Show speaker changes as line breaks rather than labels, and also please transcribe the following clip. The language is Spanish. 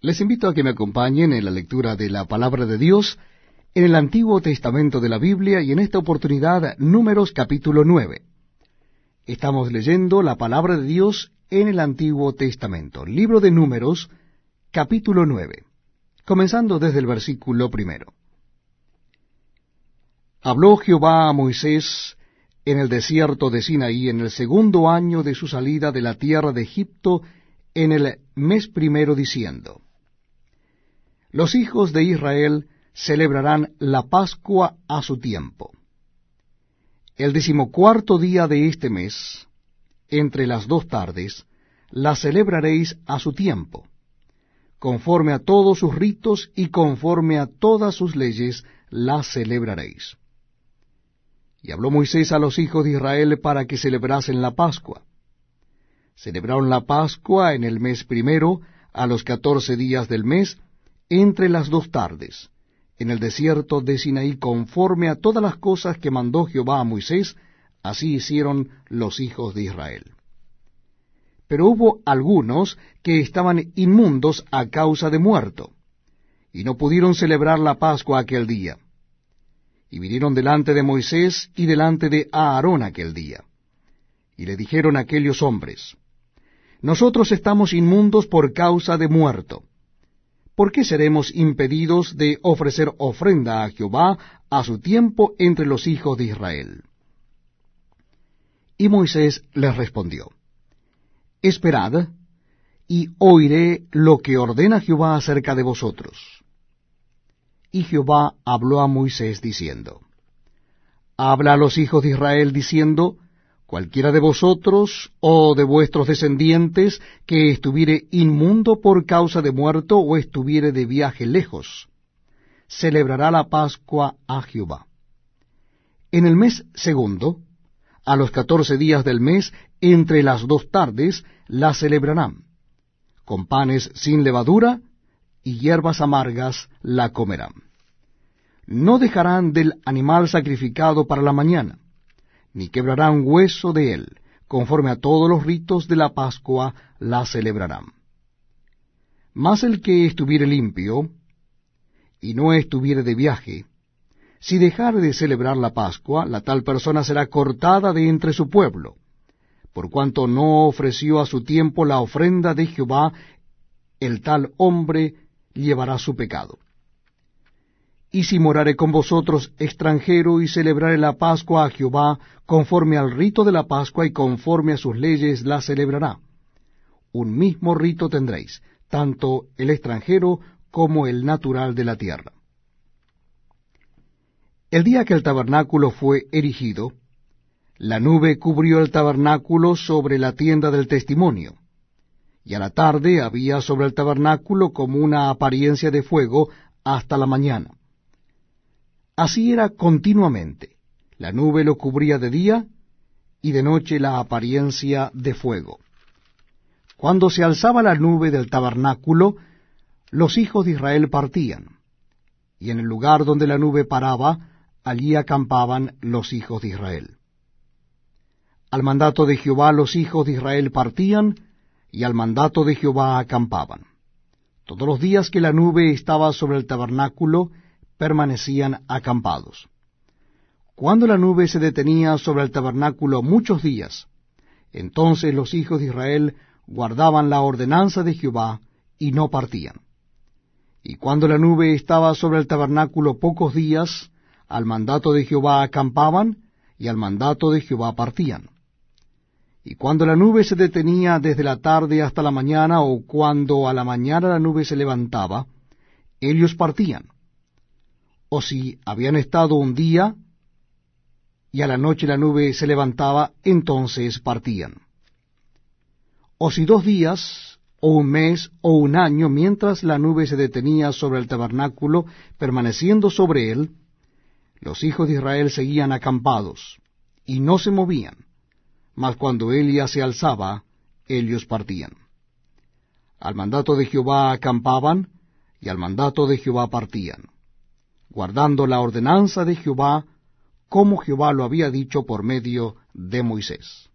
Les invito a que me acompañen en la lectura de la palabra de Dios en el Antiguo Testamento de la Biblia y en esta oportunidad Números capítulo 9. Estamos leyendo la palabra de Dios en el Antiguo Testamento, libro de Números capítulo 9, comenzando desde el versículo primero. Habló Jehová a Moisés en el desierto de Sinaí en el segundo año de su salida de la tierra de Egipto en el mes primero diciendo, Los hijos de Israel celebrarán la Pascua a su tiempo. El decimocuarto día de este mes, entre las dos tardes, la celebraréis a su tiempo, conforme a todos sus ritos y conforme a todas sus leyes la celebraréis. Y habló Moisés a los hijos de Israel para que celebrasen la Pascua. Celebraron la Pascua en el mes primero, a los catorce días del mes, entre las dos tardes, en el desierto de Sinaí, conforme a todas las cosas que mandó Jehová a Moisés, así hicieron los hijos de Israel. Pero hubo algunos que estaban inmundos a causa de muerto, y no pudieron celebrar la Pascua aquel día y vinieron delante de Moisés y delante de Aarón aquel día. Y le dijeron aquellos hombres, Nosotros estamos inmundos por causa de muerto. ¿Por qué seremos impedidos de ofrecer ofrenda a Jehová a su tiempo entre los hijos de Israel? Y Moisés les respondió, Esperad, y oiré lo que ordena Jehová acerca de vosotros y Jehová habló a Moisés diciendo, Habla a los hijos de Israel diciendo, Cualquiera de vosotros o de vuestros descendientes que estuviere inmundo por causa de muerto o estuviere de viaje lejos, celebrará la Pascua a Jehová. En el mes segundo, a los catorce días del mes, entre las dos tardes, la celebrarán, con panes sin levadura y hierbas amargas la comerán. No dejarán del animal sacrificado para la mañana, ni quebrarán hueso de él, conforme a todos los ritos de la Pascua la celebrarán. Mas el que estuviere limpio, y no estuviere de viaje, si dejare de celebrar la Pascua, la tal persona será cortada de entre su pueblo, por cuanto no ofreció a su tiempo la ofrenda de Jehová, el tal hombre llevará su pecado. Y si morare con vosotros extranjero y celebrare la Pascua a Jehová, conforme al rito de la Pascua y conforme a sus leyes la celebrará. Un mismo rito tendréis, tanto el extranjero como el natural de la tierra. El día que el tabernáculo fue erigido, la nube cubrió el tabernáculo sobre la tienda del testimonio y a la tarde había sobre el tabernáculo como una apariencia de fuego hasta la mañana. Así era continuamente. La nube lo cubría de día y de noche la apariencia de fuego. Cuando se alzaba la nube del tabernáculo, los hijos de Israel partían, y en el lugar donde la nube paraba, allí acampaban los hijos de Israel. Al mandato de Jehová los hijos de Israel partían, y al mandato de Jehová acampaban. Todos los días que la nube estaba sobre el tabernáculo, permanecían acampados. Cuando la nube se detenía sobre el tabernáculo muchos días, entonces los hijos de Israel guardaban la ordenanza de Jehová y no partían. Y cuando la nube estaba sobre el tabernáculo pocos días, al mandato de Jehová acampaban y al mandato de Jehová partían. Y cuando la nube se detenía desde la tarde hasta la mañana, o cuando a la mañana la nube se levantaba, ellos partían. O si habían estado un día, y a la noche la nube se levantaba, entonces partían. O si dos días, o un mes, o un año, mientras la nube se detenía sobre el tabernáculo, permaneciendo sobre él, los hijos de Israel seguían acampados, y no se movían mas cuando Elia se alzaba, ellos partían. Al mandato de Jehová acampaban, y al mandato de Jehová partían, guardando la ordenanza de Jehová, como Jehová lo había dicho por medio de Moisés.